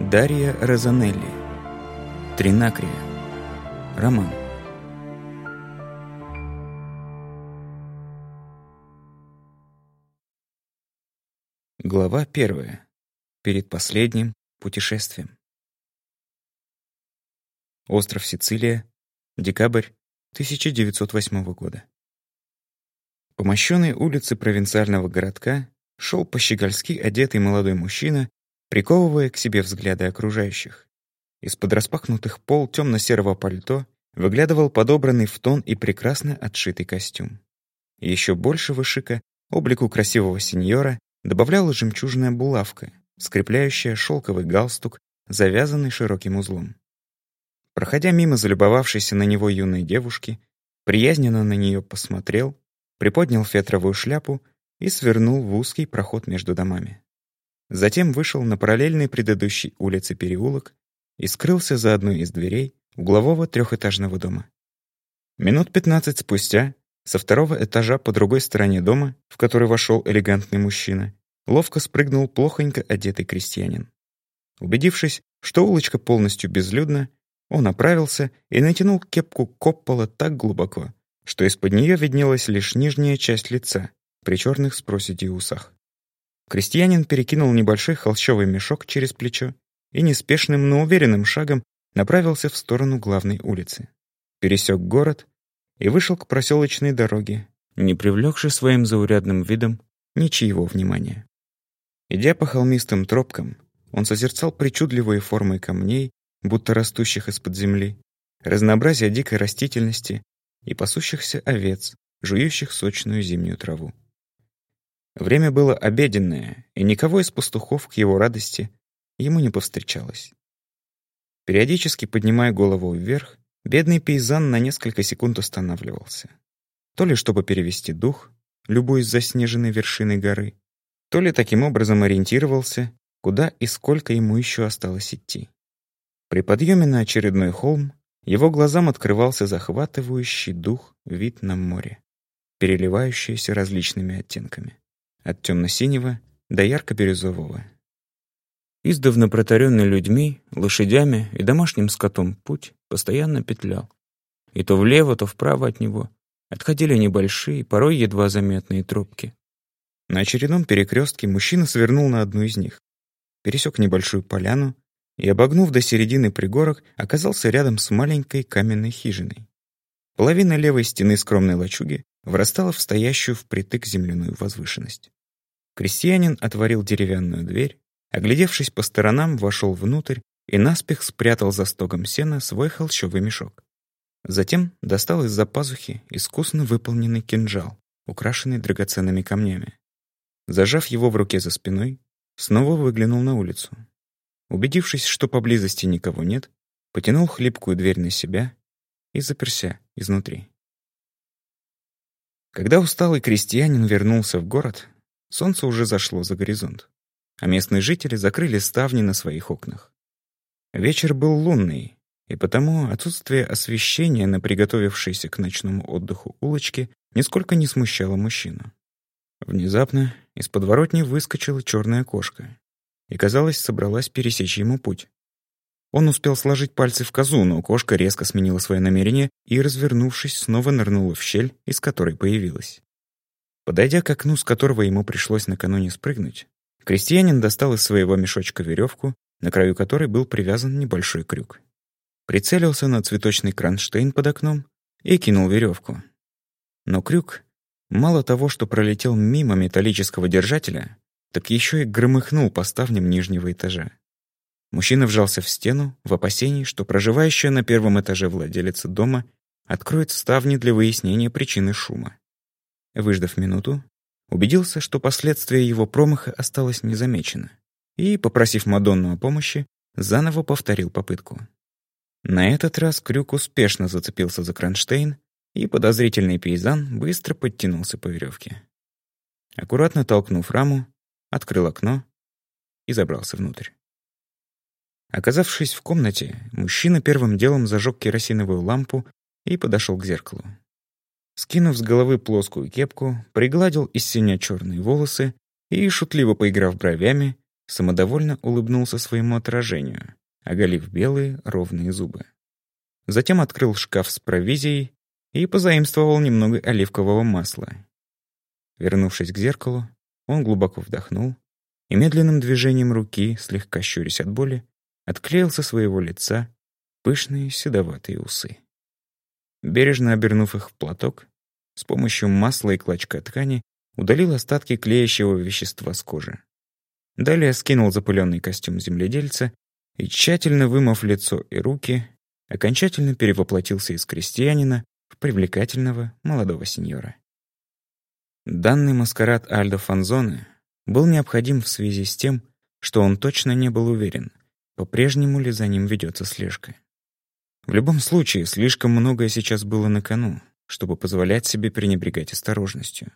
Дарья Розанелли. Тринакрия. Роман. Глава первая. Перед последним путешествием. Остров Сицилия. Декабрь 1908 года. По мощенной улице провинциального городка шел по-щегольски одетый молодой мужчина, приковывая к себе взгляды окружающих. Из-под распахнутых пол темно-серого пальто выглядывал подобранный в тон и прекрасно отшитый костюм. Еще большего шика облику красивого сеньора добавляла жемчужная булавка, скрепляющая шелковый галстук, завязанный широким узлом. Проходя мимо залюбовавшейся на него юной девушки, приязненно на нее посмотрел, приподнял фетровую шляпу и свернул в узкий проход между домами. Затем вышел на параллельный предыдущей улице переулок и скрылся за одной из дверей углового трехэтажного дома. Минут пятнадцать спустя со второго этажа по другой стороне дома, в который вошел элегантный мужчина, ловко спрыгнул плохонько одетый крестьянин. Убедившись, что улочка полностью безлюдна, он оправился и натянул кепку Коппола так глубоко, что из-под нее виднелась лишь нижняя часть лица при черных с проседью усах. Крестьянин перекинул небольшой холщовый мешок через плечо и неспешным, но уверенным шагом направился в сторону главной улицы. Пересек город и вышел к проселочной дороге, не привлекши своим заурядным видом ничьего внимания. Идя по холмистым тропкам, он созерцал причудливые формы камней, будто растущих из-под земли, разнообразие дикой растительности и пасущихся овец, жующих сочную зимнюю траву. Время было обеденное, и никого из пастухов к его радости ему не повстречалось. Периодически поднимая голову вверх, бедный пейзан на несколько секунд останавливался. То ли чтобы перевести дух, любуясь заснеженной вершиной горы, то ли таким образом ориентировался, куда и сколько ему еще осталось идти. При подъеме на очередной холм его глазам открывался захватывающий дух вид на море, переливающийся различными оттенками от темно-синего до ярко-бирюзового. Издавна протаренный людьми, лошадями и домашним скотом путь постоянно петлял. И то влево, то вправо от него отходили небольшие, порой едва заметные тропки. На очередном перекрестке мужчина свернул на одну из них, пересек небольшую поляну и, обогнув до середины пригорок, оказался рядом с маленькой каменной хижиной. Половина левой стены скромной лачуги врастала в стоящую впритык земляную возвышенность. Крестьянин отворил деревянную дверь, оглядевшись по сторонам, вошел внутрь и наспех спрятал за стогом сена свой холщовый мешок. Затем достал из-за пазухи искусно выполненный кинжал, украшенный драгоценными камнями. Зажав его в руке за спиной, снова выглянул на улицу. Убедившись, что поблизости никого нет, потянул хлипкую дверь на себя и заперся изнутри. Когда усталый крестьянин вернулся в город, солнце уже зашло за горизонт, а местные жители закрыли ставни на своих окнах. Вечер был лунный, и потому отсутствие освещения на приготовившейся к ночному отдыху улочке нисколько не смущало мужчину. Внезапно из подворотни выскочила черная кошка и, казалось, собралась пересечь ему путь. Он успел сложить пальцы в козу, но кошка резко сменила свое намерение и, развернувшись, снова нырнула в щель, из которой появилась. Подойдя к окну, с которого ему пришлось накануне спрыгнуть, крестьянин достал из своего мешочка веревку, на краю которой был привязан небольшой крюк. Прицелился на цветочный кронштейн под окном и кинул веревку. Но крюк, мало того, что пролетел мимо металлического держателя, так еще и громыхнул по ставням нижнего этажа. Мужчина вжался в стену в опасении, что проживающая на первом этаже владелица дома откроет ставни для выяснения причины шума. Выждав минуту, убедился, что последствия его промаха осталось незамечено, и, попросив Мадонну о помощи, заново повторил попытку. На этот раз крюк успешно зацепился за кронштейн, и подозрительный пейзан быстро подтянулся по веревке. Аккуратно толкнув раму, открыл окно и забрался внутрь. Оказавшись в комнате, мужчина первым делом зажег керосиновую лампу и подошел к зеркалу. Скинув с головы плоскую кепку, пригладил из синя черные волосы и, шутливо поиграв бровями, самодовольно улыбнулся своему отражению, оголив белые ровные зубы. Затем открыл шкаф с провизией и позаимствовал немного оливкового масла. Вернувшись к зеркалу, он глубоко вдохнул и медленным движением руки, слегка щурясь от боли, отклеил со своего лица пышные седоватые усы. Бережно обернув их в платок, с помощью масла и клочка ткани удалил остатки клеящего вещества с кожи. Далее скинул запыленный костюм земледельца и, тщательно вымыв лицо и руки, окончательно перевоплотился из крестьянина в привлекательного молодого сеньора. Данный маскарад Альдо Фанзоне был необходим в связи с тем, что он точно не был уверен, по-прежнему ли за ним ведется слежка. В любом случае, слишком многое сейчас было на кону, чтобы позволять себе пренебрегать осторожностью.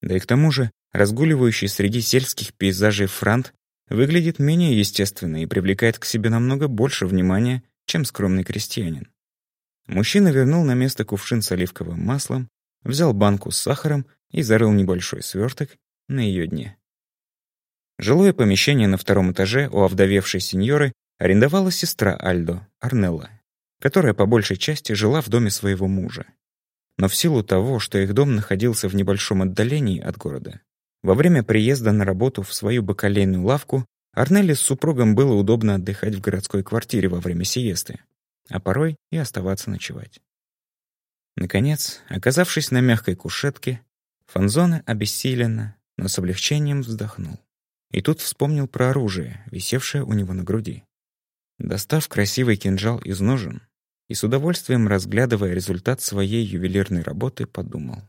Да и к тому же, разгуливающий среди сельских пейзажей франт выглядит менее естественно и привлекает к себе намного больше внимания, чем скромный крестьянин. Мужчина вернул на место кувшин с оливковым маслом, взял банку с сахаром и зарыл небольшой сверток на ее дне. Жилое помещение на втором этаже у овдовевшей сеньоры арендовала сестра Альдо, Арнелла, которая по большей части жила в доме своего мужа. Но в силу того, что их дом находился в небольшом отдалении от города, во время приезда на работу в свою бакалейную лавку Арнелле с супругом было удобно отдыхать в городской квартире во время сиесты, а порой и оставаться ночевать. Наконец, оказавшись на мягкой кушетке, Фанзона обессиленно, но с облегчением вздохнул. И тут вспомнил про оружие, висевшее у него на груди. Достав красивый кинжал из ножен и с удовольствием разглядывая результат своей ювелирной работы, подумал.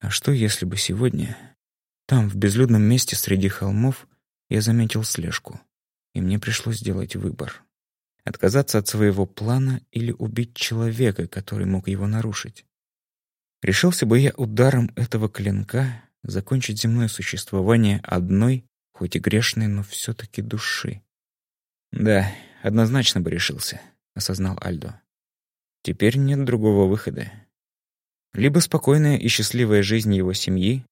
А что, если бы сегодня, там, в безлюдном месте среди холмов, я заметил слежку, и мне пришлось сделать выбор. Отказаться от своего плана или убить человека, который мог его нарушить. Решился бы я ударом этого клинка закончить земное существование одной, хоть и грешной, но все таки души. Да, однозначно бы решился, осознал Альдо. Теперь нет другого выхода. Либо спокойная и счастливая жизнь его семьи,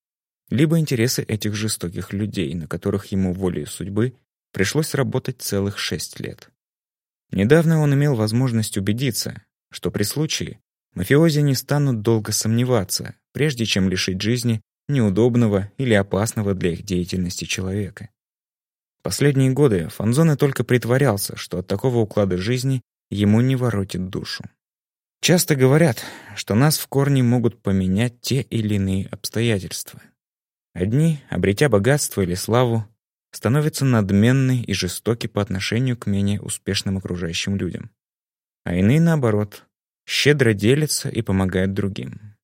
либо интересы этих жестоких людей, на которых ему волей судьбы пришлось работать целых шесть лет. Недавно он имел возможность убедиться, что при случае мафиози не станут долго сомневаться, прежде чем лишить жизни неудобного или опасного для их деятельности человека. Последние годы Фанзоне только притворялся, что от такого уклада жизни ему не воротит душу. Часто говорят, что нас в корне могут поменять те или иные обстоятельства. Одни, обретя богатство или славу, становятся надменны и жестоки по отношению к менее успешным окружающим людям. А иные, наоборот, щедро делятся и помогают другим.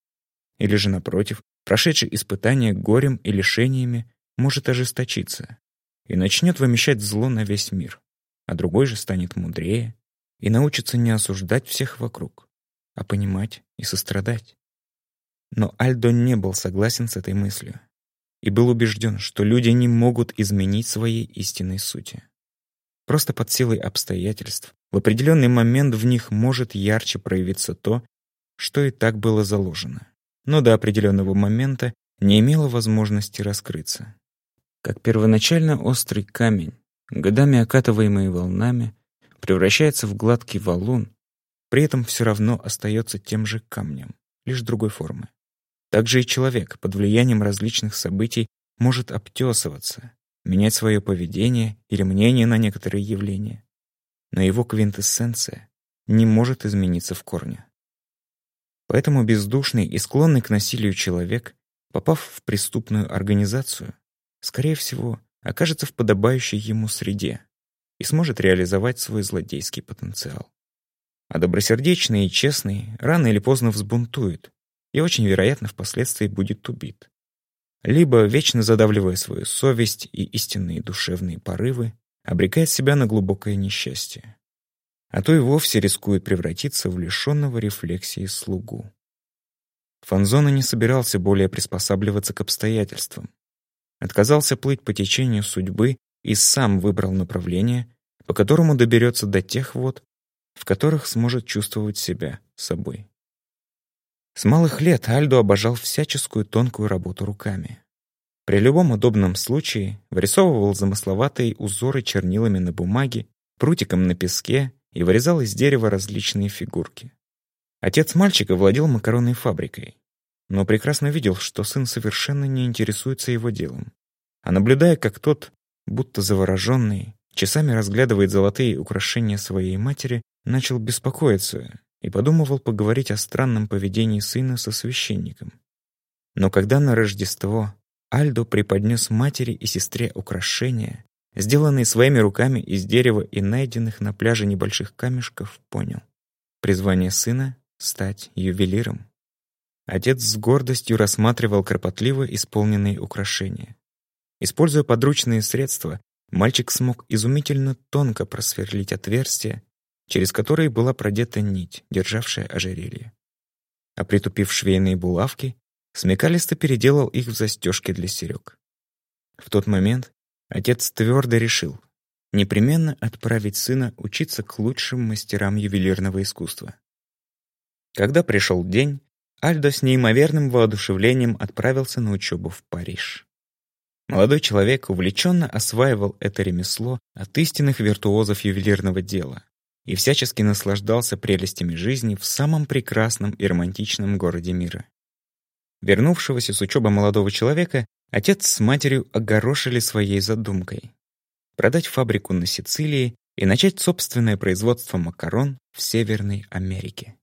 Или же, напротив, прошедший испытание горем и лишениями может ожесточиться и начнет вымещать зло на весь мир, а другой же станет мудрее и научится не осуждать всех вокруг, а понимать и сострадать. Но Альдо не был согласен с этой мыслью и был убежден, что люди не могут изменить своей истинной сути. Просто под силой обстоятельств в определенный момент в них может ярче проявиться то, что и так было заложено, но до определенного момента не имело возможности раскрыться. Как первоначально острый камень, годами окатываемый волнами, превращается в гладкий валун, при этом все равно остается тем же камнем, лишь другой формы. Также и человек под влиянием различных событий может обтесываться, менять свое поведение или мнение на некоторые явления. Но его квинтэссенция не может измениться в корне. Поэтому бездушный и склонный к насилию человек, попав в преступную организацию, скорее всего, окажется в подобающей ему среде, и сможет реализовать свой злодейский потенциал. А добросердечный и честный рано или поздно взбунтует и очень вероятно впоследствии будет убит. Либо, вечно задавливая свою совесть и истинные душевные порывы, обрекает себя на глубокое несчастье. А то и вовсе рискует превратиться в лишенного рефлексии слугу. Фанзона не собирался более приспосабливаться к обстоятельствам. Отказался плыть по течению судьбы и сам выбрал направление, по которому доберется до тех вод, в которых сможет чувствовать себя собой. С малых лет Альдо обожал всяческую тонкую работу руками. При любом удобном случае вырисовывал замысловатые узоры чернилами на бумаге, прутиком на песке и вырезал из дерева различные фигурки. Отец мальчика владел макаронной фабрикой, но прекрасно видел, что сын совершенно не интересуется его делом. А наблюдая, как тот, будто завороженный, часами разглядывает золотые украшения своей матери, начал беспокоиться и подумывал поговорить о странном поведении сына со священником. Но когда на Рождество Альдо преподнес матери и сестре украшения, сделанные своими руками из дерева и найденных на пляже небольших камешков, понял. Призвание сына — стать ювелиром. Отец с гордостью рассматривал кропотливо исполненные украшения. Используя подручные средства, мальчик смог изумительно тонко просверлить отверстие, через которое была продета нить, державшая ожерелье. А притупив швейные булавки, Смекалисто переделал их в застежки для серег. В тот момент отец твердо решил непременно отправить сына учиться к лучшим мастерам ювелирного искусства. Когда пришел день, Альдо с неимоверным воодушевлением отправился на учебу в Париж. Молодой человек увлеченно осваивал это ремесло от истинных виртуозов ювелирного дела и всячески наслаждался прелестями жизни в самом прекрасном и романтичном городе мира. Вернувшегося с учебы молодого человека отец с матерью огорошили своей задумкой — продать фабрику на Сицилии и начать собственное производство макарон в Северной Америке.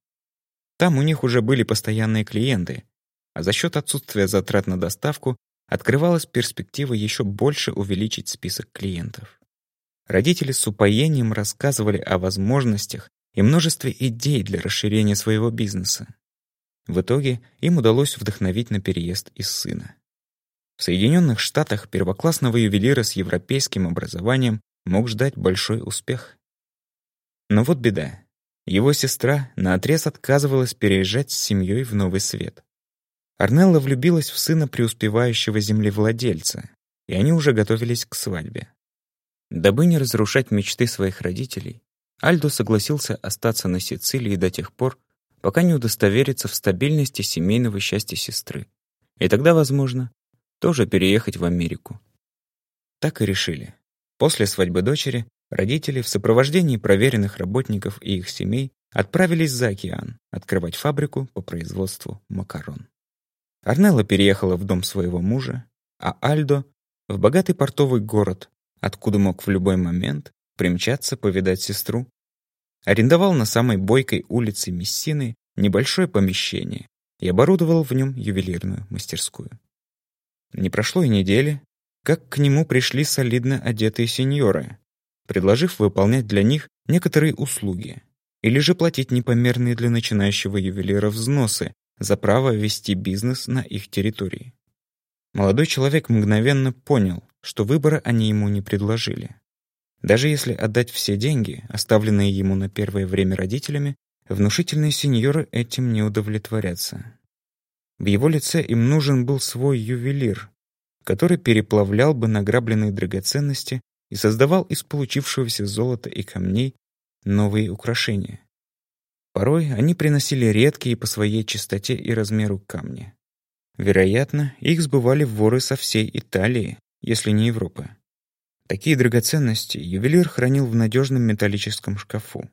Там у них уже были постоянные клиенты, а за счет отсутствия затрат на доставку открывалась перспектива еще больше увеличить список клиентов. Родители с упоением рассказывали о возможностях и множестве идей для расширения своего бизнеса. В итоге им удалось вдохновить на переезд из сына. В Соединенных Штатах первоклассного ювелира с европейским образованием мог ждать большой успех. Но вот беда. Его сестра наотрез отказывалась переезжать с семьей в Новый Свет. Арнелла влюбилась в сына преуспевающего землевладельца, и они уже готовились к свадьбе. Дабы не разрушать мечты своих родителей, Альдо согласился остаться на Сицилии до тех пор, пока не удостоверится в стабильности семейного счастья сестры. И тогда, возможно, тоже переехать в Америку. Так и решили. После свадьбы дочери родители в сопровождении проверенных работников и их семей отправились за океан открывать фабрику по производству макарон. Арнелла переехала в дом своего мужа, а Альдо — в богатый портовый город, откуда мог в любой момент примчаться повидать сестру арендовал на самой бойкой улице Мессины небольшое помещение и оборудовал в нем ювелирную мастерскую. Не прошло и недели, как к нему пришли солидно одетые сеньоры, предложив выполнять для них некоторые услуги или же платить непомерные для начинающего ювелира взносы за право вести бизнес на их территории. Молодой человек мгновенно понял, что выбора они ему не предложили. Даже если отдать все деньги, оставленные ему на первое время родителями, внушительные сеньоры этим не удовлетворятся. В его лице им нужен был свой ювелир, который переплавлял бы награбленные драгоценности и создавал из получившегося золота и камней новые украшения. Порой они приносили редкие по своей чистоте и размеру камни. Вероятно, их сбывали воры со всей Италии, если не Европы. Такие драгоценности ювелир хранил в надежном металлическом шкафу.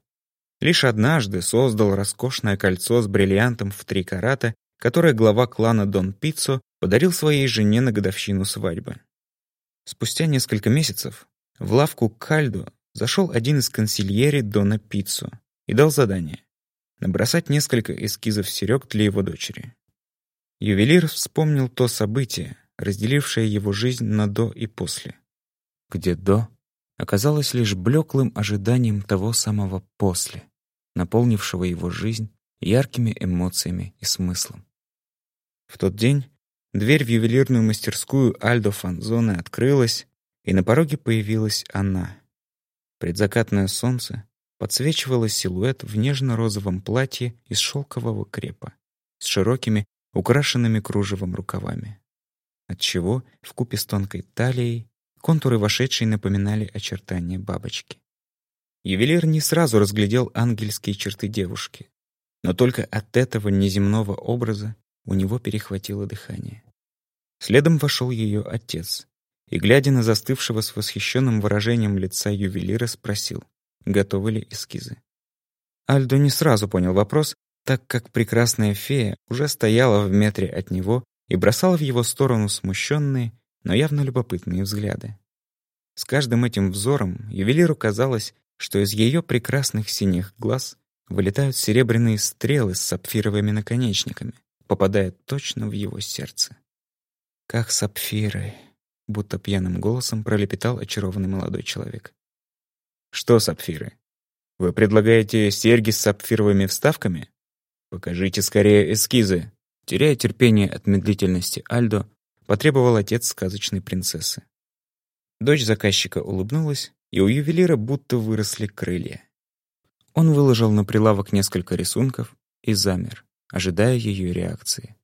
Лишь однажды создал роскошное кольцо с бриллиантом в три карата, которое глава клана Дон Пиццо подарил своей жене на годовщину свадьбы. Спустя несколько месяцев в лавку Кальдо зашел один из консильери Дона Пиццо и дал задание — набросать несколько эскизов серег для его дочери. Ювелир вспомнил то событие, разделившее его жизнь на «до» и «после» где «до» оказалось лишь блеклым ожиданием того самого «после», наполнившего его жизнь яркими эмоциями и смыслом. В тот день дверь в ювелирную мастерскую Альдо Фанзоне открылась, и на пороге появилась она. Предзакатное солнце подсвечивало силуэт в нежно-розовом платье из шелкового крепа с широкими, украшенными кружевом рукавами, отчего купе с тонкой талией Контуры вошедшей напоминали очертания бабочки. Ювелир не сразу разглядел ангельские черты девушки, но только от этого неземного образа у него перехватило дыхание. Следом вошел ее отец и, глядя на застывшего с восхищенным выражением лица ювелира, спросил, готовы ли эскизы. Альдо не сразу понял вопрос, так как прекрасная фея уже стояла в метре от него и бросала в его сторону смущенные, но явно любопытные взгляды. С каждым этим взором ювелиру казалось, что из ее прекрасных синих глаз вылетают серебряные стрелы с сапфировыми наконечниками, попадая точно в его сердце. «Как сапфиры!» — будто пьяным голосом пролепетал очарованный молодой человек. «Что сапфиры? Вы предлагаете серьги с сапфировыми вставками? Покажите скорее эскизы!» Теряя терпение от медлительности Альдо, потребовал отец сказочной принцессы. Дочь заказчика улыбнулась, и у ювелира будто выросли крылья. Он выложил на прилавок несколько рисунков и замер, ожидая ее реакции.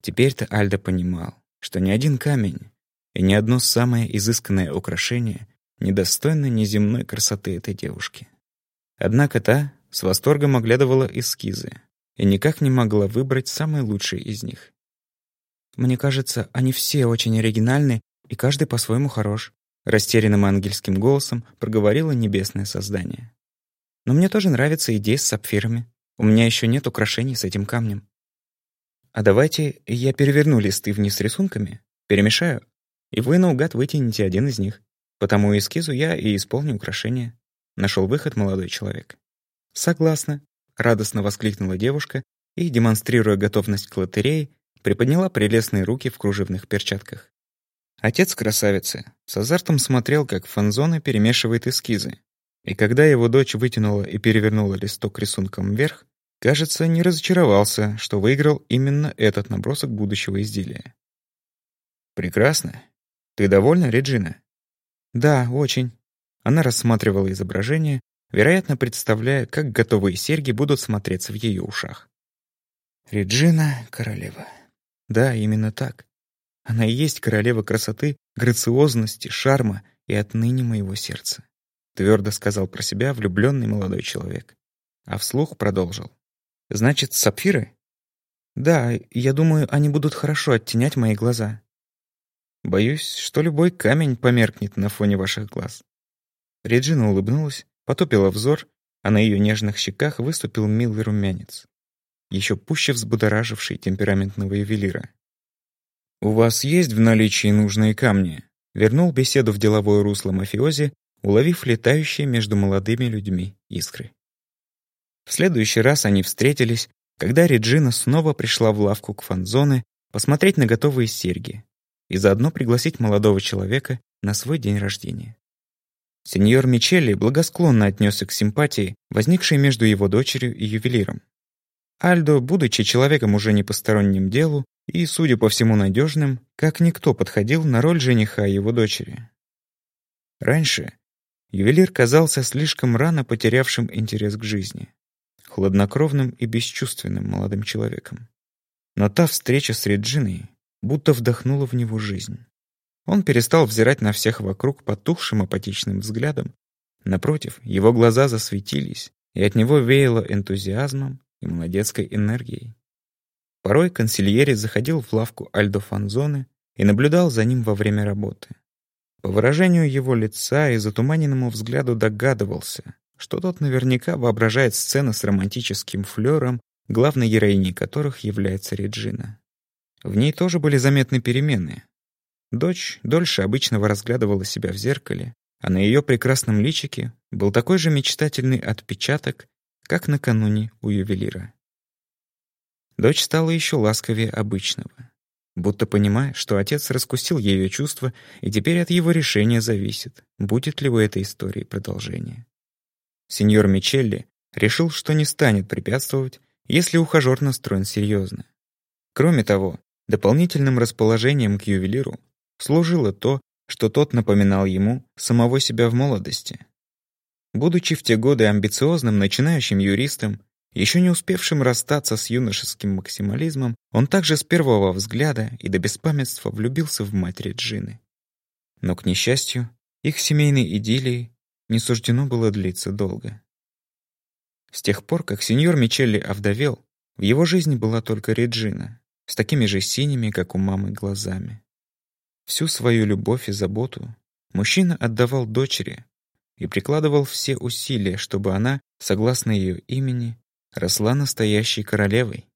Теперь-то Альдо понимал, что ни один камень и ни одно самое изысканное украшение недостойно неземной красоты этой девушки. Однако та с восторгом оглядывала эскизы и никак не могла выбрать самый лучший из них. «Мне кажется, они все очень оригинальны, и каждый по-своему хорош», растерянным ангельским голосом проговорило небесное создание. «Но мне тоже нравится идея с сапфирами. У меня еще нет украшений с этим камнем». А давайте я переверну листы вниз рисунками, перемешаю, и вы наугад вытянете один из них. По тому эскизу я и исполню украшение. Нашел выход молодой человек. Согласна, радостно воскликнула девушка и, демонстрируя готовность к лотерее, приподняла прелестные руки в кружевных перчатках. Отец красавицы с азартом смотрел, как Фанзона перемешивает эскизы. И когда его дочь вытянула и перевернула листок рисунком вверх, Кажется, не разочаровался, что выиграл именно этот набросок будущего изделия. «Прекрасно. Ты довольна, Реджина?» «Да, очень». Она рассматривала изображение, вероятно, представляя, как готовые серьги будут смотреться в ее ушах. «Реджина — королева». Да, именно так. Она и есть королева красоты, грациозности, шарма и отныне моего сердца. Твердо сказал про себя влюбленный молодой человек. А вслух продолжил. Значит, сапфиры? Да, я думаю, они будут хорошо оттенять мои глаза. Боюсь, что любой камень померкнет на фоне ваших глаз. Реджина улыбнулась, потупила взор, а на ее нежных щеках выступил милый румянец, еще пуще взбудораживший темпераментного ювелира. «У вас есть в наличии нужные камни?» Вернул беседу в деловое русло мафиози, уловив летающие между молодыми людьми искры. В следующий раз они встретились, когда Реджина снова пришла в лавку к фанзоне посмотреть на готовые серьги и заодно пригласить молодого человека на свой день рождения. Сеньор Мичелли благосклонно отнесся к симпатии, возникшей между его дочерью и ювелиром. Альдо, будучи человеком уже не посторонним делу и, судя по всему, надежным, как никто подходил на роль жениха его дочери. Раньше ювелир казался слишком рано потерявшим интерес к жизни хладнокровным и бесчувственным молодым человеком. Но та встреча с Реджиной будто вдохнула в него жизнь. Он перестал взирать на всех вокруг потухшим апатичным взглядом. Напротив, его глаза засветились, и от него веяло энтузиазмом и молодецкой энергией. Порой консильери заходил в лавку Альдо Фанзоне и наблюдал за ним во время работы. По выражению его лица и затуманенному взгляду догадывался, что тот наверняка воображает сцены с романтическим флером, главной героиней которых является Реджина. В ней тоже были заметны перемены. Дочь дольше обычного разглядывала себя в зеркале, а на ее прекрасном личике был такой же мечтательный отпечаток, как накануне у ювелира. Дочь стала еще ласковее обычного, будто понимая, что отец раскусил ее чувства, и теперь от его решения зависит, будет ли у этой истории продолжение. Сеньор Мичелли решил, что не станет препятствовать, если ухажер настроен серьезно. Кроме того, дополнительным расположением к ювелиру служило то, что тот напоминал ему самого себя в молодости. Будучи в те годы амбициозным начинающим юристом, еще не успевшим расстаться с юношеским максимализмом, он также с первого взгляда и до беспамятства влюбился в мать Реджины. Но, к несчастью, их семейной идиллии не суждено было длиться долго. С тех пор, как сеньор Мичелли овдовел, в его жизни была только Реджина, с такими же синими, как у мамы, глазами. Всю свою любовь и заботу мужчина отдавал дочери и прикладывал все усилия, чтобы она, согласно ее имени, росла настоящей королевой.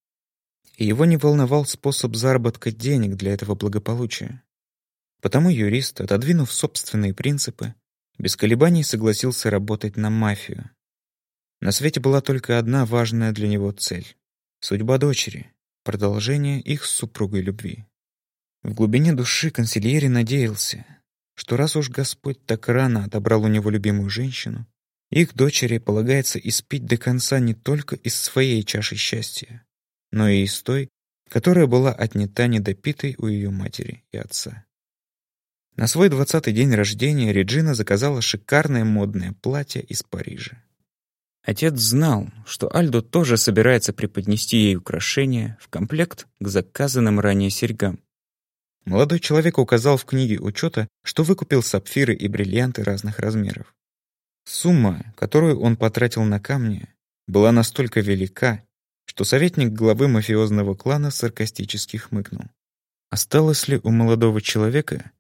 И его не волновал способ заработка денег для этого благополучия. Потому юрист, отодвинув собственные принципы, без колебаний согласился работать на мафию. На свете была только одна важная для него цель — судьба дочери, продолжение их с супругой любви. В глубине души консильери надеялся, что раз уж Господь так рано отобрал у него любимую женщину, их дочери полагается испить до конца не только из своей чаши счастья, но и из той, которая была отнята недопитой у ее матери и отца. На свой двадцатый день рождения Реджина заказала шикарное модное платье из Парижа. Отец знал, что Альдо тоже собирается преподнести ей украшения в комплект к заказанным ранее серьгам. Молодой человек указал в книге учета, что выкупил сапфиры и бриллианты разных размеров. Сумма, которую он потратил на камни, была настолько велика, что советник главы мафиозного клана саркастически хмыкнул. Осталось ли у молодого человека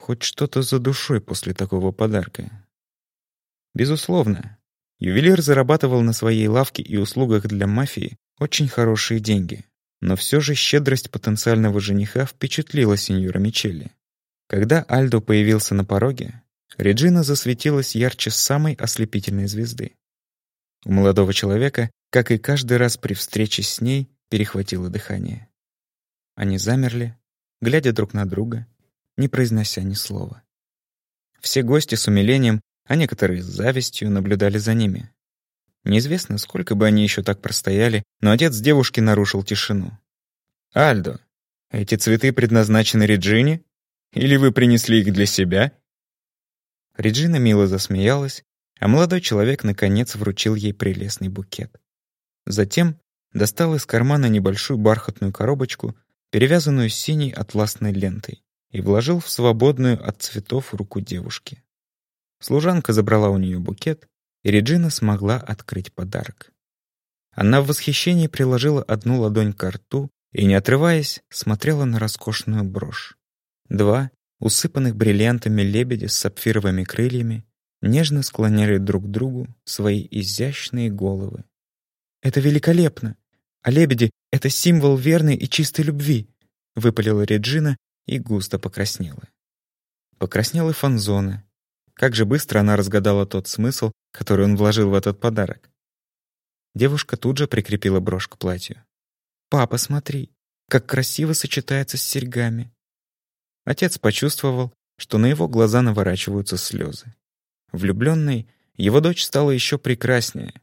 хоть что-то за душой после такого подарка. Безусловно, ювелир зарабатывал на своей лавке и услугах для мафии очень хорошие деньги, но все же щедрость потенциального жениха впечатлила сеньора Мичелли. Когда Альдо появился на пороге, Реджина засветилась ярче самой ослепительной звезды. У молодого человека, как и каждый раз при встрече с ней, перехватило дыхание. Они замерли, глядя друг на друга, не произнося ни слова. Все гости с умилением, а некоторые с завистью наблюдали за ними. Неизвестно, сколько бы они еще так простояли, но отец девушки нарушил тишину. «Альдо, эти цветы предназначены Реджине? Или вы принесли их для себя?» Реджина мило засмеялась, а молодой человек наконец вручил ей прелестный букет. Затем достал из кармана небольшую бархатную коробочку, перевязанную синей атласной лентой и вложил в свободную от цветов руку девушки. Служанка забрала у нее букет, и Реджина смогла открыть подарок. Она в восхищении приложила одну ладонь к рту и, не отрываясь, смотрела на роскошную брошь. Два, усыпанных бриллиантами лебедя с сапфировыми крыльями, нежно склоняли друг к другу свои изящные головы. «Это великолепно! А лебеди — это символ верной и чистой любви!» — выпалила Реджина и густо покраснела. Покраснела Фанзона. Как же быстро она разгадала тот смысл, который он вложил в этот подарок. Девушка тут же прикрепила брошь к платью. «Папа, смотри, как красиво сочетается с серьгами!» Отец почувствовал, что на его глаза наворачиваются слезы. Влюбленной, его дочь стала еще прекраснее,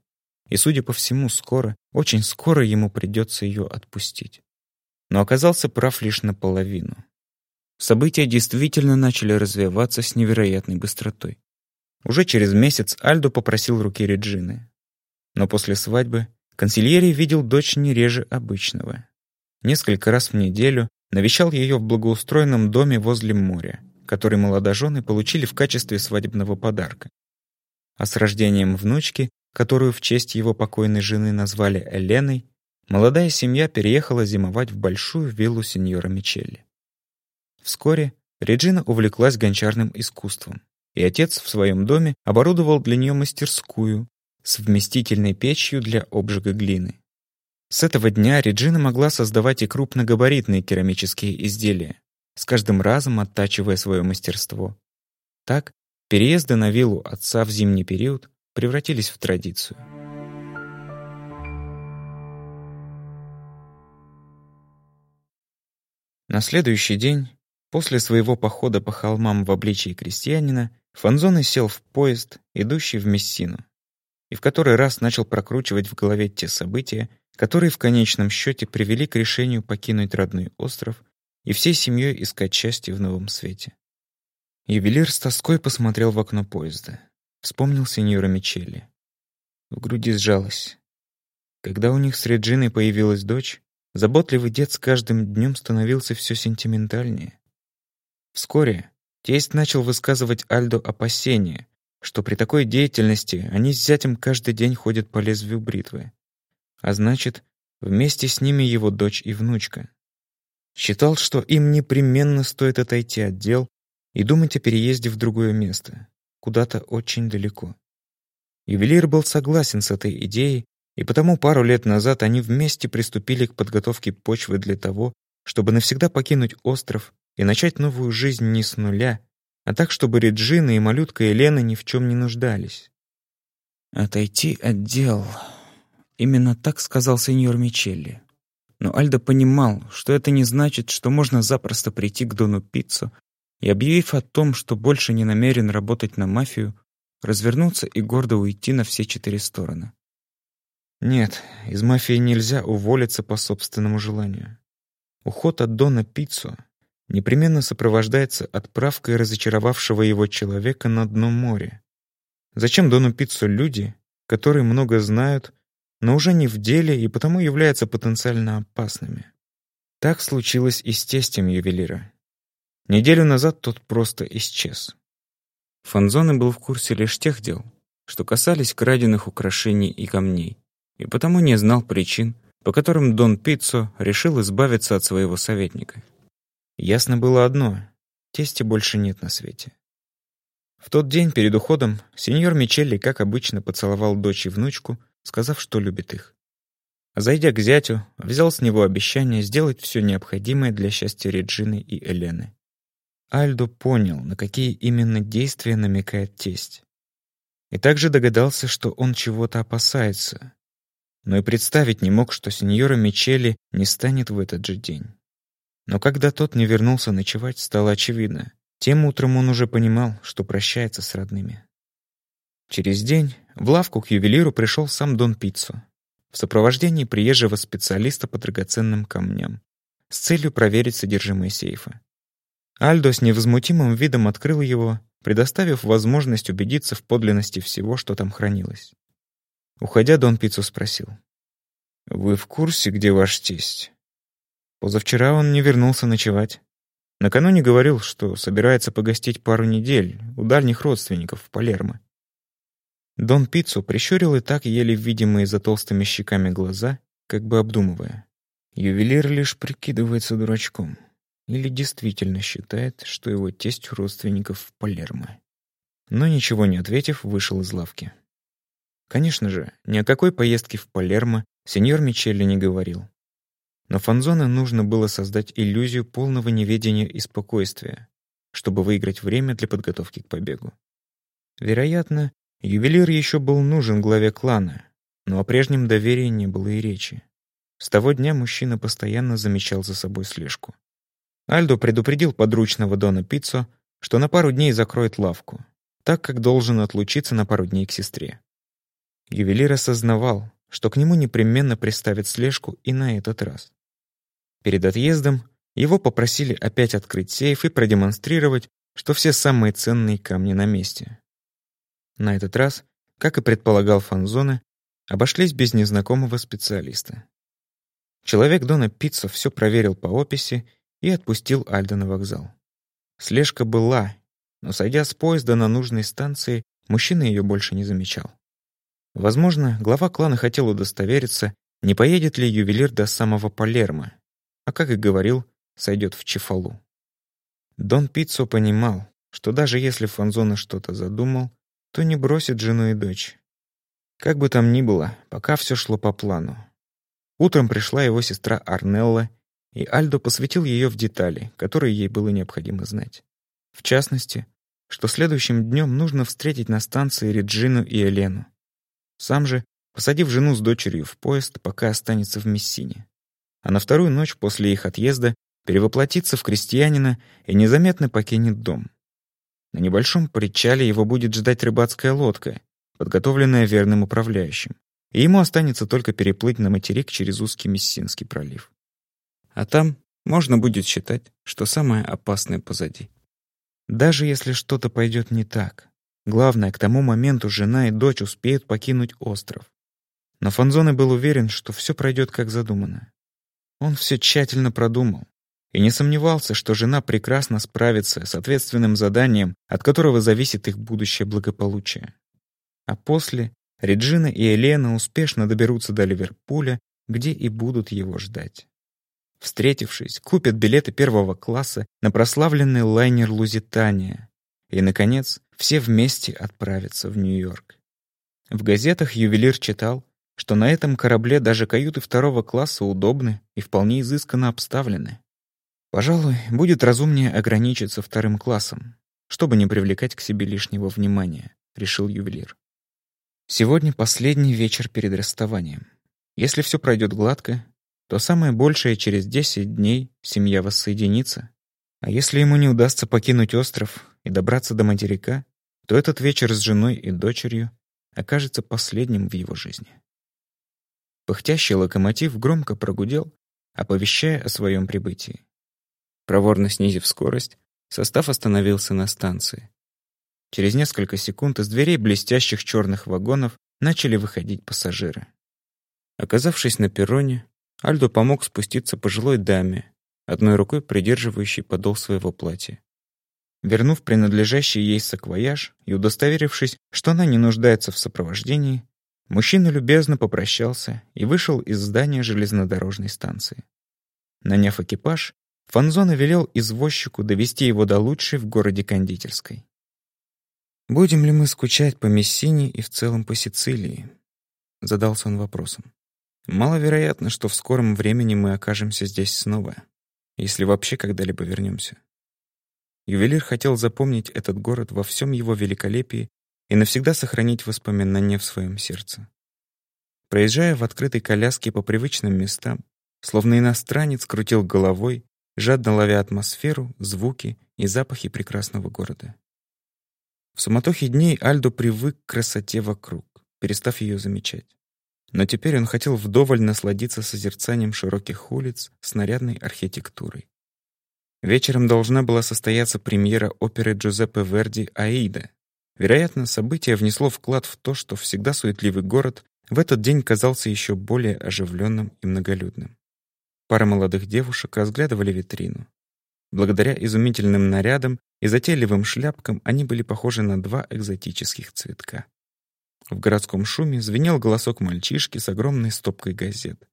и, судя по всему, скоро, очень скоро ему придется ее отпустить. Но оказался прав лишь наполовину. События действительно начали развиваться с невероятной быстротой. Уже через месяц Альдо попросил руки Реджины. Но после свадьбы консильери видел дочь не реже обычного. Несколько раз в неделю навещал ее в благоустроенном доме возле моря, который молодожены получили в качестве свадебного подарка. А с рождением внучки, которую в честь его покойной жены назвали Эленой, молодая семья переехала зимовать в большую виллу сеньора Мичелли. Вскоре Реджина увлеклась гончарным искусством, и отец в своем доме оборудовал для нее мастерскую с вместительной печью для обжига глины. С этого дня Реджина могла создавать и крупногабаритные керамические изделия, с каждым разом оттачивая свое мастерство. Так, переезды на виллу отца в зимний период превратились в традицию. На следующий день После своего похода по холмам в обличии крестьянина Фанзоне сел в поезд, идущий в Мессину, и в который раз начал прокручивать в голове те события, которые в конечном счете привели к решению покинуть родной остров и всей семьей искать счастье в новом свете. Ювелир с тоской посмотрел в окно поезда. Вспомнил сеньора Мичелли. В груди сжалось. Когда у них с Реджиной появилась дочь, заботливый дед с каждым днем становился все сентиментальнее. Вскоре тесть начал высказывать Альдо опасения, что при такой деятельности они с зятем каждый день ходят по лезвию бритвы. А значит, вместе с ними его дочь и внучка. Считал, что им непременно стоит отойти от дел и думать о переезде в другое место, куда-то очень далеко. Ювелир был согласен с этой идеей, и потому пару лет назад они вместе приступили к подготовке почвы для того, чтобы навсегда покинуть остров и начать новую жизнь не с нуля, а так, чтобы Реджина и малютка Елена ни в чем не нуждались. «Отойти от дел», — именно так сказал сеньор Мичелли. Но Альдо понимал, что это не значит, что можно запросто прийти к Дону Пиццу и, объявив о том, что больше не намерен работать на мафию, развернуться и гордо уйти на все четыре стороны. Нет, из мафии нельзя уволиться по собственному желанию. Уход от Дона Пиццу непременно сопровождается отправкой разочаровавшего его человека на дно моря. Зачем Дону Пиццу люди, которые много знают, но уже не в деле и потому являются потенциально опасными? Так случилось и с тестем ювелира. Неделю назад тот просто исчез. Фанзоне был в курсе лишь тех дел, что касались краденных украшений и камней, и потому не знал причин, по которым Дон Пиццо решил избавиться от своего советника. Ясно было одно — тести больше нет на свете. В тот день перед уходом сеньор Мичелли, как обычно, поцеловал дочь и внучку, сказав, что любит их. зайдя к зятю, взял с него обещание сделать все необходимое для счастья Реджины и Элены. Альдо понял, на какие именно действия намекает тесть. И также догадался, что он чего-то опасается. Но и представить не мог, что сеньора Мичелли не станет в этот же день. Но когда тот не вернулся ночевать, стало очевидно. Тем утром он уже понимал, что прощается с родными. Через день в лавку к ювелиру пришел сам Дон Пиццо в сопровождении приезжего специалиста по драгоценным камням с целью проверить содержимое сейфа. Альдо с невозмутимым видом открыл его, предоставив возможность убедиться в подлинности всего, что там хранилось. Уходя, Дон Пиццо спросил. «Вы в курсе, где ваш тесть?» Позавчера он не вернулся ночевать. Накануне говорил, что собирается погостить пару недель у дальних родственников в Палермо. Дон Пиццо прищурил и так еле видимые за толстыми щеками глаза, как бы обдумывая. Ювелир лишь прикидывается дурачком. Или действительно считает, что его тесть у родственников в Палермо. Но ничего не ответив, вышел из лавки. Конечно же, ни о какой поездке в Палермо сеньор Мичелли не говорил. Но Фанзоне нужно было создать иллюзию полного неведения и спокойствия, чтобы выиграть время для подготовки к побегу. Вероятно, ювелир еще был нужен главе клана, но о прежнем доверии не было и речи. С того дня мужчина постоянно замечал за собой слежку. Альдо предупредил подручного Дона Пиццо, что на пару дней закроет лавку, так как должен отлучиться на пару дней к сестре. Ювелир осознавал, что к нему непременно приставят слежку и на этот раз. Перед отъездом его попросили опять открыть сейф и продемонстрировать, что все самые ценные камни на месте. На этот раз, как и предполагал Фанзоне, обошлись без незнакомого специалиста. Человек Дона Пиццо все проверил по описи и отпустил Альда на вокзал. Слежка была, но, сойдя с поезда на нужной станции, мужчина ее больше не замечал. Возможно, глава клана хотел удостовериться, не поедет ли ювелир до самого Палермо, а, как и говорил, сойдет в Чефалу. Дон Пиццо понимал, что даже если Фанзона что-то задумал, то не бросит жену и дочь. Как бы там ни было, пока все шло по плану. Утром пришла его сестра Арнелла и Альдо посвятил ее в детали, которые ей было необходимо знать. В частности, что следующим днем нужно встретить на станции Реджину и Елену. Сам же, посадив жену с дочерью в поезд, пока останется в Мессине. А на вторую ночь после их отъезда перевоплотится в крестьянина и незаметно покинет дом. На небольшом причале его будет ждать рыбацкая лодка, подготовленная верным управляющим, и ему останется только переплыть на материк через узкий Мессинский пролив. А там можно будет считать, что самое опасное позади. Даже если что-то пойдет не так, главное, к тому моменту жена и дочь успеют покинуть остров. Но Фанзоне был уверен, что все пройдет как задумано. Он все тщательно продумал и не сомневался, что жена прекрасно справится с ответственным заданием, от которого зависит их будущее благополучие. А после Реджина и Елена успешно доберутся до Ливерпуля, где и будут его ждать. Встретившись, купят билеты первого класса на прославленный лайнер «Лузитания». И, наконец, все вместе отправятся в Нью-Йорк. В газетах ювелир читал, что на этом корабле даже каюты второго класса удобны и вполне изысканно обставлены. Пожалуй, будет разумнее ограничиться вторым классом, чтобы не привлекать к себе лишнего внимания, решил ювелир. Сегодня последний вечер перед расставанием. Если все пройдет гладко, то самое большее через 10 дней семья воссоединится. А если ему не удастся покинуть остров и добраться до материка, то этот вечер с женой и дочерью окажется последним в его жизни. Пыхтящий локомотив громко прогудел, оповещая о своем прибытии. Проворно снизив скорость, состав остановился на станции. Через несколько секунд из дверей блестящих черных вагонов начали выходить пассажиры. Оказавшись на перроне, Альдо помог спуститься пожилой даме, одной рукой придерживающей подол своего платья. Вернув принадлежащий ей саквояж и удостоверившись, что она не нуждается в сопровождении, мужчина любезно попрощался и вышел из здания железнодорожной станции. Наняв экипаж, Фанзона велел извозчику довести его до лучшей в городе кондитерской. «Будем ли мы скучать по Мессине и в целом по Сицилии?» — задался он вопросом. «Маловероятно, что в скором времени мы окажемся здесь снова, если вообще когда-либо вернемся. Ювелир хотел запомнить этот город во всем его великолепии и навсегда сохранить воспоминания в своем сердце. Проезжая в открытой коляске по привычным местам, словно иностранец крутил головой, жадно ловя атмосферу, звуки и запахи прекрасного города. В суматохе дней Альдо привык к красоте вокруг, перестав ее замечать. Но теперь он хотел вдоволь насладиться созерцанием широких улиц с нарядной архитектурой. Вечером должна была состояться премьера оперы Джузеппе Верди «Аида». Вероятно, событие внесло вклад в то, что всегда суетливый город в этот день казался еще более оживленным и многолюдным. Пара молодых девушек разглядывали витрину. Благодаря изумительным нарядам и затейливым шляпкам они были похожи на два экзотических цветка. В городском шуме звенел голосок мальчишки с огромной стопкой газет,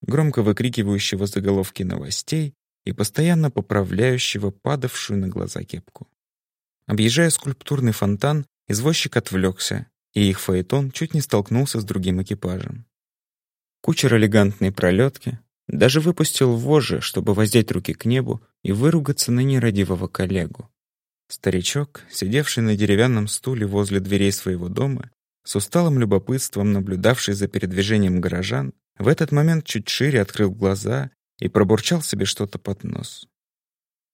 громко выкрикивающего заголовки новостей и постоянно поправляющего падавшую на глаза кепку. Объезжая скульптурный фонтан, извозчик отвлекся, и их фаэтон чуть не столкнулся с другим экипажем. Кучер элегантной пролетки даже выпустил вожжи, чтобы воздеть руки к небу и выругаться на нерадивого коллегу. Старичок, сидевший на деревянном стуле возле дверей своего дома, с усталым любопытством наблюдавший за передвижением горожан, в этот момент чуть шире открыл глаза и пробурчал себе что-то под нос.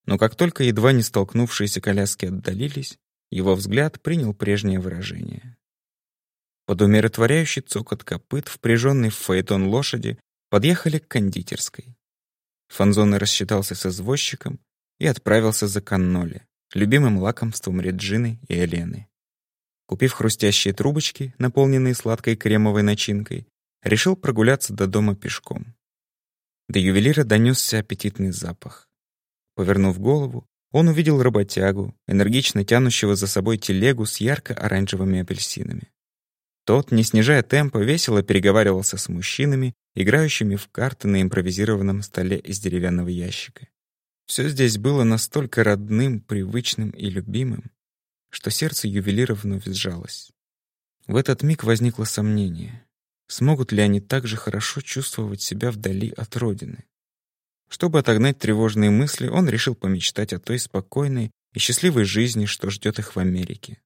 Но как только едва не столкнувшиеся коляски отдалились, его взгляд принял прежнее выражение. Под умиротворяющий цокот копыт, впряженный в фаэтон лошади, подъехали к кондитерской. Фанзоне рассчитался с извозчиком и отправился за канноли, любимым лакомством Реджины и Елены. Купив хрустящие трубочки, наполненные сладкой кремовой начинкой, решил прогуляться до дома пешком. До ювелира донесся аппетитный запах. Повернув голову, он увидел работягу, энергично тянущего за собой телегу с ярко-оранжевыми апельсинами. Тот, не снижая темпа, весело переговаривался с мужчинами, играющими в карты на импровизированном столе из деревянного ящика. Все здесь было настолько родным, привычным и любимым, что сердце ювелира вновь сжалось. В этот миг возникло сомнение. Смогут ли они так же хорошо чувствовать себя вдали от родины? Чтобы отогнать тревожные мысли, он решил помечтать о той спокойной и счастливой жизни, что ждет их в Америке.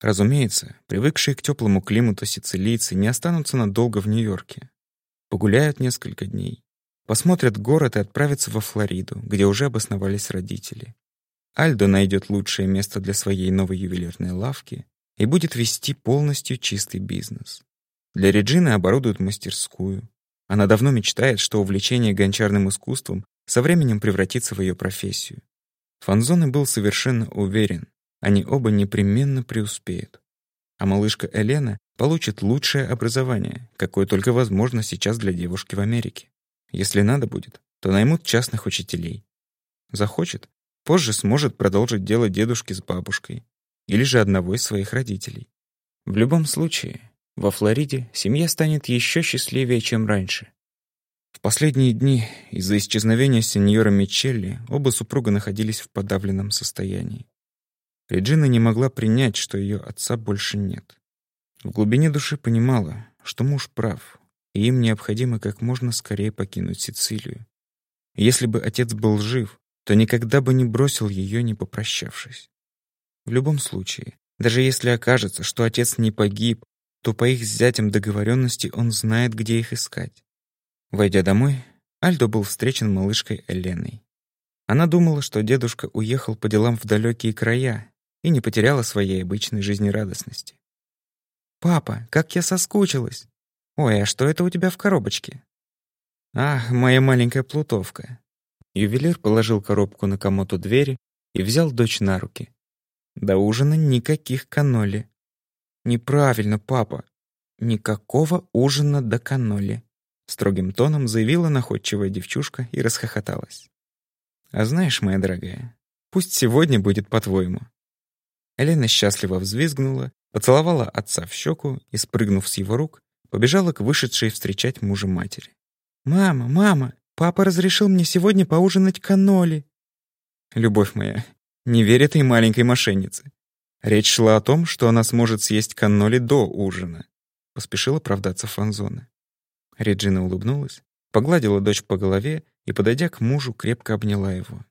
Разумеется, привыкшие к теплому климату сицилийцы не останутся надолго в Нью-Йорке. Погуляют несколько дней, посмотрят город и отправятся во Флориду, где уже обосновались родители. Альдо найдет лучшее место для своей новой ювелирной лавки и будет вести полностью чистый бизнес. Для Реджины оборудуют мастерскую. Она давно мечтает, что увлечение гончарным искусством со временем превратится в ее профессию. Фанзоне был совершенно уверен, они оба непременно преуспеют. А малышка Елена получит лучшее образование, какое только возможно сейчас для девушки в Америке. Если надо будет, то наймут частных учителей. Захочет, позже сможет продолжить дело дедушки с бабушкой или же одного из своих родителей. В любом случае, во Флориде семья станет еще счастливее, чем раньше. В последние дни из-за исчезновения сеньора Мичелли оба супруга находились в подавленном состоянии. Реджина не могла принять, что ее отца больше нет. В глубине души понимала, что муж прав, и им необходимо как можно скорее покинуть Сицилию. Если бы отец был жив, то никогда бы не бросил ее, не попрощавшись. В любом случае, даже если окажется, что отец не погиб, то по их с зятем договоренности он знает, где их искать. Войдя домой, Альдо был встречен малышкой Эленой. Она думала, что дедушка уехал по делам в далекие края и не потеряла своей обычной жизнерадостности. «Папа, как я соскучилась! Ой, а что это у тебя в коробочке?» «Ах, моя маленькая плутовка!» Ювелир положил коробку на комод у двери и взял дочь на руки. До ужина никаких каноли. Неправильно, папа. Никакого ужина до каноли. Строгим тоном заявила находчивая девчушка и расхохоталась. А знаешь, моя дорогая, пусть сегодня будет по-твоему. Елена счастливо взвизгнула, поцеловала отца в щеку и, спрыгнув с его рук, побежала к вышедшей встречать мужа матери. «Мама, мама, папа разрешил мне сегодня поужинать каноли». «Любовь моя, не верь этой маленькой мошеннице. Речь шла о том, что она сможет съесть канноли до ужина. Поспешила оправдаться Фанзона. Реджина улыбнулась, погладила дочь по голове и, подойдя к мужу, крепко обняла его.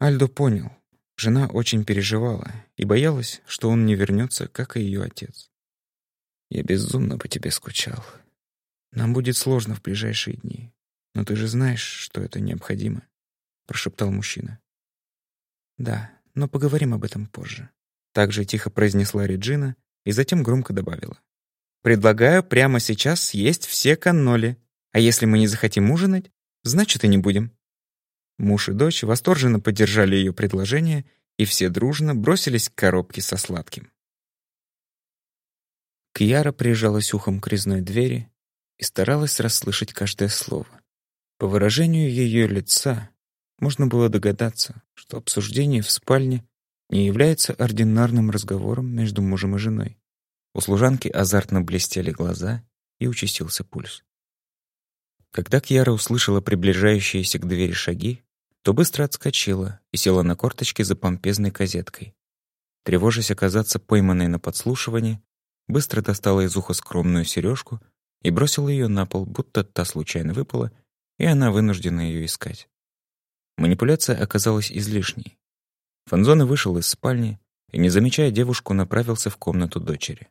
Альдо понял. Жена очень переживала и боялась, что он не вернется, как и ее отец. «Я безумно по тебе скучал. Нам будет сложно в ближайшие дни, но ты же знаешь, что это необходимо», — прошептал мужчина. «Да, но поговорим об этом позже. Также тихо произнесла Реджина и затем громко добавила. Предлагаю прямо сейчас съесть все канноли, а если мы не захотим ужинать, значит и не будем. Муж и дочь восторженно поддержали ее предложение, и все дружно бросились к коробке со сладким. Кьяра прижалась ухом к резной двери и старалась расслышать каждое слово. По выражению ее лица можно было догадаться, что обсуждение в спальне не является ординарным разговором между мужем и женой. У служанки азартно блестели глаза и участился пульс. Когда Кьяра услышала приближающиеся к двери шаги, то быстро отскочила и села на корточки за помпезной козеткой. Тревожась оказаться пойманной на подслушивании, быстро достала из уха скромную сережку и бросила ее на пол, будто та случайно выпала, и она вынуждена ее искать. Манипуляция оказалась излишней. Фанзоне вышел из спальни и, не замечая девушку, направился в комнату дочери.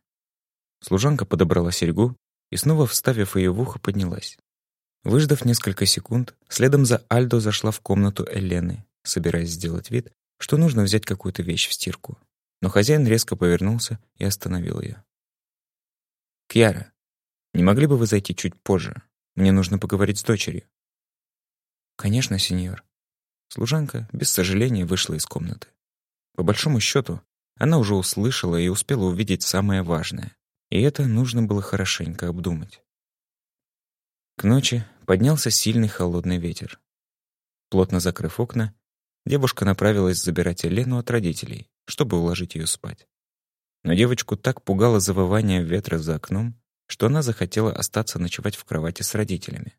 Служанка подобрала серьгу и, снова вставив ее в ухо, поднялась. Выждав несколько секунд, следом за Альдо зашла в комнату Элены, собираясь сделать вид, что нужно взять какую-то вещь в стирку. Но хозяин резко повернулся и остановил ее. «Кьяра, не могли бы вы зайти чуть позже? Мне нужно поговорить с дочерью». «Конечно, сеньор», Служанка без сожаления вышла из комнаты. По большому счету, она уже услышала и успела увидеть самое важное. И это нужно было хорошенько обдумать. К ночи поднялся сильный холодный ветер. Плотно закрыв окна, девушка направилась забирать Елену от родителей, чтобы уложить ее спать. Но девочку так пугало завывание ветра за окном, что она захотела остаться ночевать в кровати с родителями.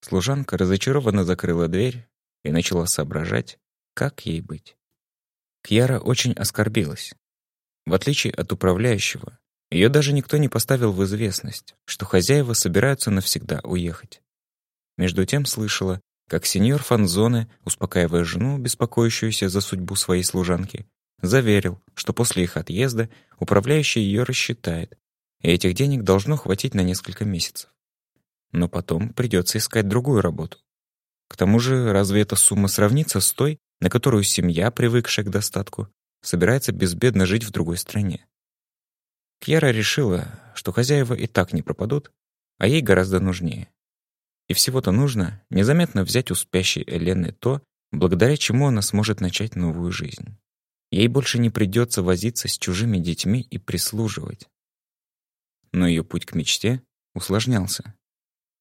Служанка разочарованно закрыла дверь и начала соображать, как ей быть. Кьяра очень оскорбилась. В отличие от управляющего, ее даже никто не поставил в известность, что хозяева собираются навсегда уехать. Между тем слышала, как сеньор Фанзоне, успокаивая жену, беспокоящуюся за судьбу своей служанки, заверил, что после их отъезда управляющий ее рассчитает, и этих денег должно хватить на несколько месяцев. Но потом придется искать другую работу. К тому же, разве эта сумма сравнится с той, на которую семья, привыкшая к достатку, собирается безбедно жить в другой стране? Кьяра решила, что хозяева и так не пропадут, а ей гораздо нужнее. И всего-то нужно незаметно взять у спящей Элены то, благодаря чему она сможет начать новую жизнь. Ей больше не придется возиться с чужими детьми и прислуживать. Но ее путь к мечте усложнялся.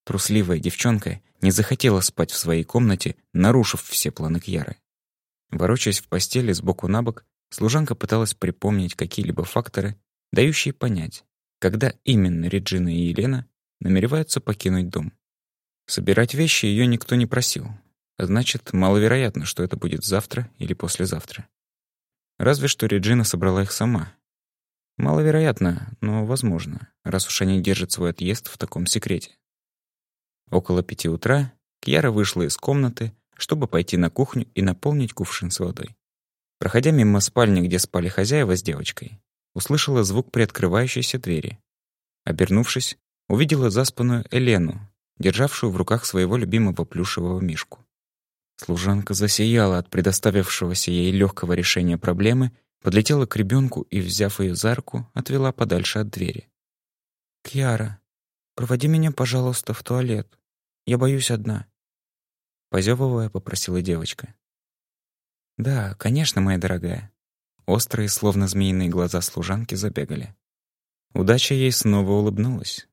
Трусливая девчонка не захотела спать в своей комнате, нарушив все планы Кьяры. Ворочаясь в постели сбоку на бок, служанка пыталась припомнить какие-либо факторы, дающие понять, когда именно Реджина и Елена намереваются покинуть дом. Собирать вещи ее никто не просил. Значит, маловероятно, что это будет завтра или послезавтра. Разве что Реджина собрала их сама. Маловероятно, но возможно, раз уж они держат свой отъезд в таком секрете. Около пяти утра Кьяра вышла из комнаты, чтобы пойти на кухню и наполнить кувшин с водой. Проходя мимо спальни, где спали хозяева с девочкой, услышала звук приоткрывающейся двери. Обернувшись, увидела заспанную Элену, державшую в руках своего любимого плюшевого мишку. Служанка засияла от предоставившегося ей легкого решения проблемы, подлетела к ребенку и, взяв ее за руку, отвела подальше от двери. «Кьяра, проводи меня, пожалуйста, в туалет. Я боюсь одна», — позевывая, попросила девочка. «Да, конечно, моя дорогая». Острые, словно змеиные глаза служанки забегали. Удача ей снова улыбнулась.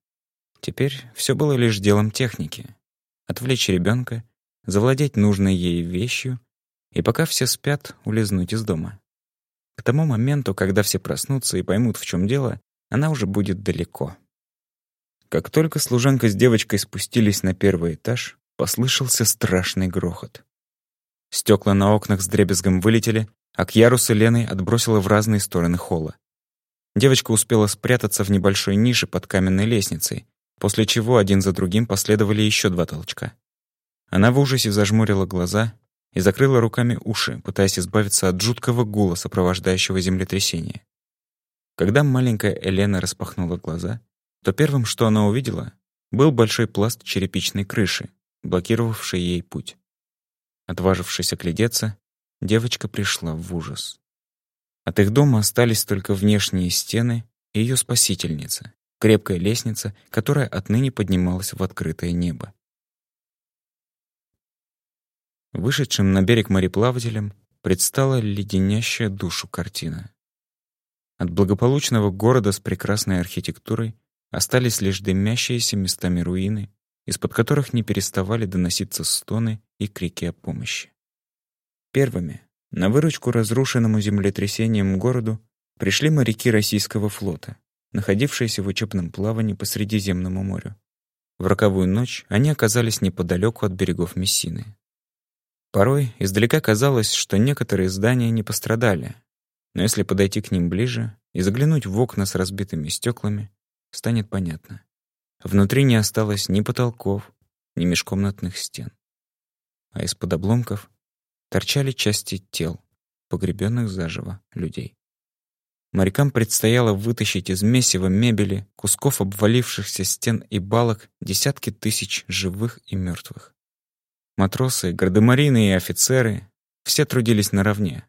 Теперь все было лишь делом техники. Отвлечь ребенка, завладеть нужной ей вещью и пока все спят, улизнуть из дома. К тому моменту, когда все проснутся и поймут, в чем дело, она уже будет далеко. Как только служанка с девочкой спустились на первый этаж, послышался страшный грохот. Стекла на окнах с дребезгом вылетели, а к ярусу Леной отбросила в разные стороны холла. Девочка успела спрятаться в небольшой нише под каменной лестницей, после чего один за другим последовали еще два толчка. Она в ужасе зажмурила глаза и закрыла руками уши, пытаясь избавиться от жуткого гула, сопровождающего землетрясение. Когда маленькая Елена распахнула глаза, то первым, что она увидела, был большой пласт черепичной крыши, блокировавший ей путь. Отважившись оглядеться, девочка пришла в ужас. От их дома остались только внешние стены и ее спасительница, крепкая лестница, которая отныне поднималась в открытое небо. Вышедшим на берег мореплавателям предстала леденящая душу картина. От благополучного города с прекрасной архитектурой остались лишь дымящиеся местами руины, из-под которых не переставали доноситься стоны и крики о помощи. Первыми на выручку разрушенному землетрясением городу пришли моряки российского флота, находившиеся в учебном плавании по Средиземному морю. В роковую ночь они оказались неподалеку от берегов Мессины. Порой издалека казалось, что некоторые здания не пострадали, но если подойти к ним ближе и заглянуть в окна с разбитыми стеклами, станет понятно. Внутри не осталось ни потолков, ни межкомнатных стен. А из-под обломков торчали части тел, погребенных заживо людей. Морякам предстояло вытащить из месива мебели, кусков обвалившихся стен и балок десятки тысяч живых и мертвых. Матросы, гардемарины и офицеры все трудились наравне.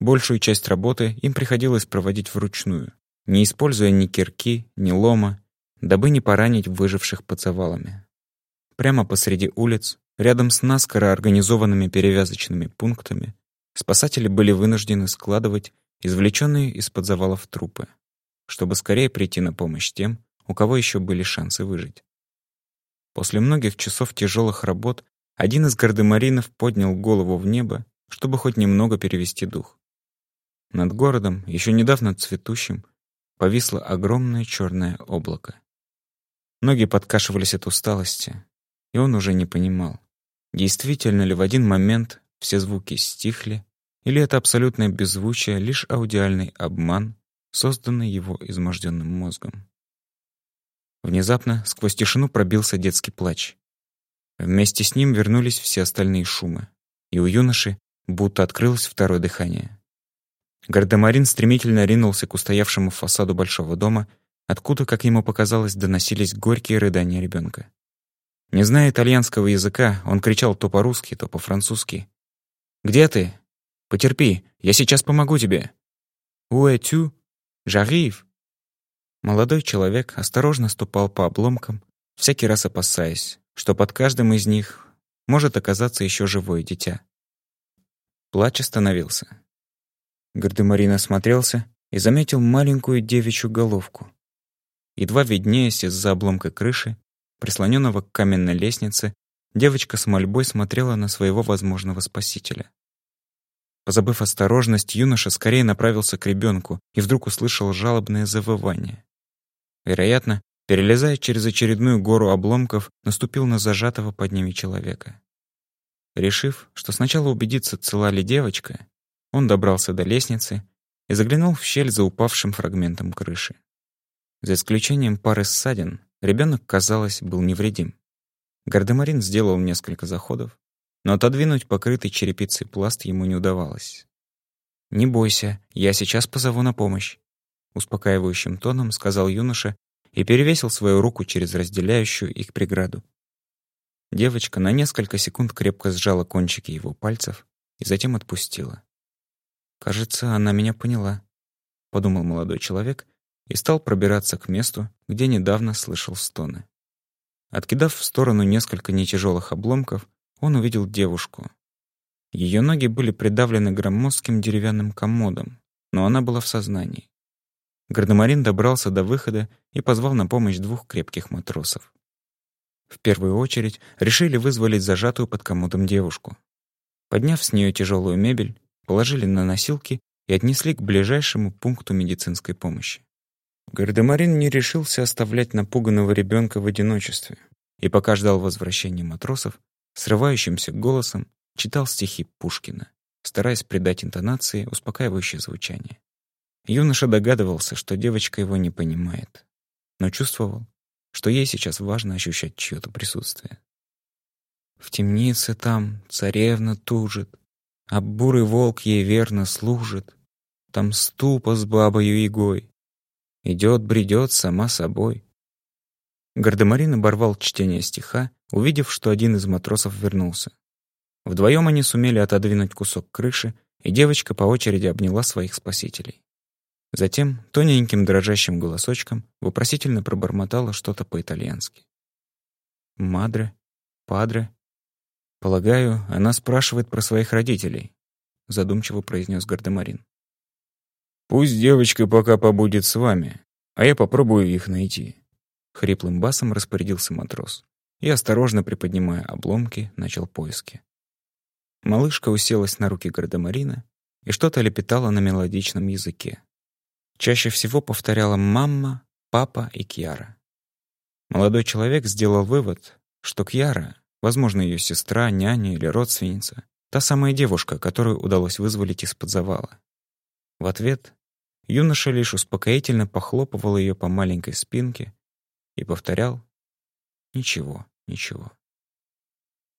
Большую часть работы им приходилось проводить вручную, не используя ни кирки, ни лома, дабы не поранить выживших под завалами. Прямо посреди улиц, рядом с наскоро организованными перевязочными пунктами, спасатели были вынуждены складывать извлеченные из-под завалов трупы, чтобы скорее прийти на помощь тем, у кого еще были шансы выжить. После многих часов тяжелых работ один из гардемаринов поднял голову в небо, чтобы хоть немного перевести дух. Над городом, еще недавно цветущим, повисло огромное черное облако. Ноги подкашивались от усталости, и он уже не понимал, действительно ли в один момент все звуки стихли, или это абсолютное беззвучие — лишь аудиальный обман, созданный его изможденным мозгом. Внезапно сквозь тишину пробился детский плач. Вместе с ним вернулись все остальные шумы, и у юноши будто открылось второе дыхание. Гардемарин стремительно ринулся к устоявшему фасаду большого дома, откуда, как ему показалось, доносились горькие рыдания ребенка. Не зная итальянского языка, он кричал то по-русски, то по-французски. «Где ты? Потерпи, я сейчас помогу тебе». «Où es-tu? J'arrive». Молодой человек осторожно ступал по обломкам, всякий раз опасаясь, что под каждым из них может оказаться еще живое дитя. Плач остановился. Гардемарин осмотрелся и заметил маленькую девичью головку. Едва виднеясь из-за обломка крыши, прислоненного к каменной лестнице, девочка с мольбой смотрела на своего возможного спасителя. Позабыв осторожность, юноша скорее направился к ребенку и вдруг услышал жалобное завывание. Вероятно, перелезая через очередную гору обломков, наступил на зажатого под ними человека. Решив, что сначала убедиться, цела ли девочка, он добрался до лестницы и заглянул в щель за упавшим фрагментом крыши. За исключением пары ссадин, ребенок, казалось, был невредим. Гардемарин сделал несколько заходов, но отодвинуть покрытый черепицей пласт ему не удавалось. «Не бойся, я сейчас позову на помощь», — успокаивающим тоном сказал юноша и перевесил свою руку через разделяющую их преграду. Девочка на несколько секунд крепко сжала кончики его пальцев и затем отпустила. «Кажется, она меня поняла», — подумал молодой человек и стал пробираться к месту, где недавно слышал стоны. Откидав в сторону несколько нетяжелых обломков, он увидел девушку. Ее ноги были придавлены громоздким деревянным комодом, но она была в сознании. Гардемарин добрался до выхода и позвал на помощь двух крепких матросов. В первую очередь решили вызволить зажатую под комодом девушку. Подняв с нее тяжелую мебель, положили на носилки и отнесли к ближайшему пункту медицинской помощи. Гардемарин не решился оставлять напуганного ребенка в одиночестве, и пока ждал возвращения матросов, срывающимся голосом читал стихи Пушкина, стараясь придать интонации успокаивающее звучание. Юноша догадывался, что девочка его не понимает, но чувствовал, что ей сейчас важно ощущать чьё-то присутствие. В темнице там царевна тужит, а бурый волк ей верно служит. Там ступа с бабою игой, Идет, бредет сама собой. Гардемарин оборвал чтение стиха, увидев, что один из матросов вернулся. Вдвоем они сумели отодвинуть кусок крыши, и девочка по очереди обняла своих спасителей. Затем тоненьким дрожащим голосочком вопросительно пробормотала что-то по-итальянски. «Мадре? Падре?» «Полагаю, она спрашивает про своих родителей», — задумчиво произнес Гардемарин. «Пусть девочка пока побудет с вами, а я попробую их найти». Хриплым басом распорядился матрос и, осторожно приподнимая обломки, начал поиски. Малышка уселась на руки Гардемарина и что-то лепетала на мелодичном языке. Чаще всего повторяла «мама», «папа» и «Кьяра». Молодой человек сделал вывод, что Кьяра, возможно, ее сестра, няня или родственница, та самая девушка, которую удалось вызволить из-под завала. В ответ Юноша лишь успокоительно похлопывал ее по маленькой спинке и повторял «Ничего, ничего».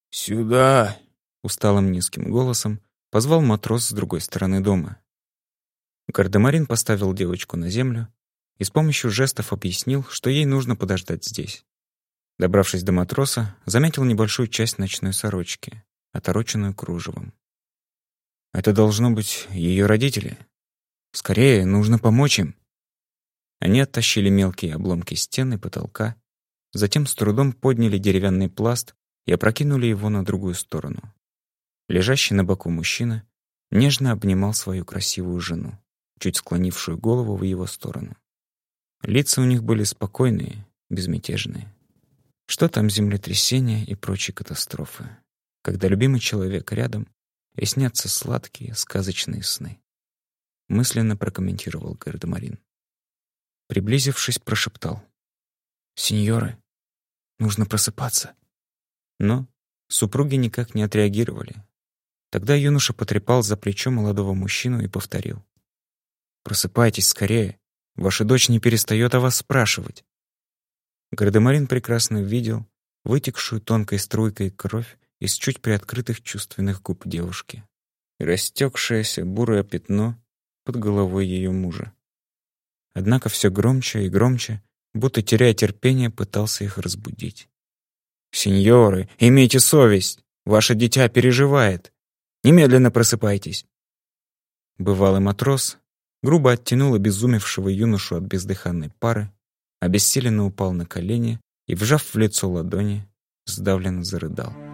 «Сюда!» — усталым низким голосом позвал матрос с другой стороны дома. Гардемарин поставил девочку на землю и с помощью жестов объяснил, что ей нужно подождать здесь. Добравшись до матроса, заметил небольшую часть ночной сорочки, отороченную кружевом. «Это должно быть ее родители», Скорее, нужно помочь им. Они оттащили мелкие обломки стены потолка, затем с трудом подняли деревянный пласт и опрокинули его на другую сторону. Лежащий на боку мужчина нежно обнимал свою красивую жену, чуть склонившую голову в его сторону. Лица у них были спокойные, безмятежные. Что там землетрясения и прочие катастрофы, когда любимый человек рядом и снятся сладкие сказочные сны мысленно прокомментировал Гардемарин. Приблизившись, прошептал. «Сеньоры, нужно просыпаться». Но супруги никак не отреагировали. Тогда юноша потрепал за плечо молодого мужчину и повторил. «Просыпайтесь скорее, ваша дочь не перестает о вас спрашивать». Гардемарин прекрасно видел вытекшую тонкой струйкой кровь из чуть приоткрытых чувственных губ девушки и растекшееся бурое пятно под головой ее мужа. Однако все громче и громче, будто теряя терпение, пытался их разбудить. «Сеньоры, имейте совесть! Ваше дитя переживает! Немедленно просыпайтесь!» Бывалый матрос грубо оттянул обезумевшего юношу от бездыханной пары, обессиленно упал на колени и, вжав в лицо ладони, сдавленно зарыдал.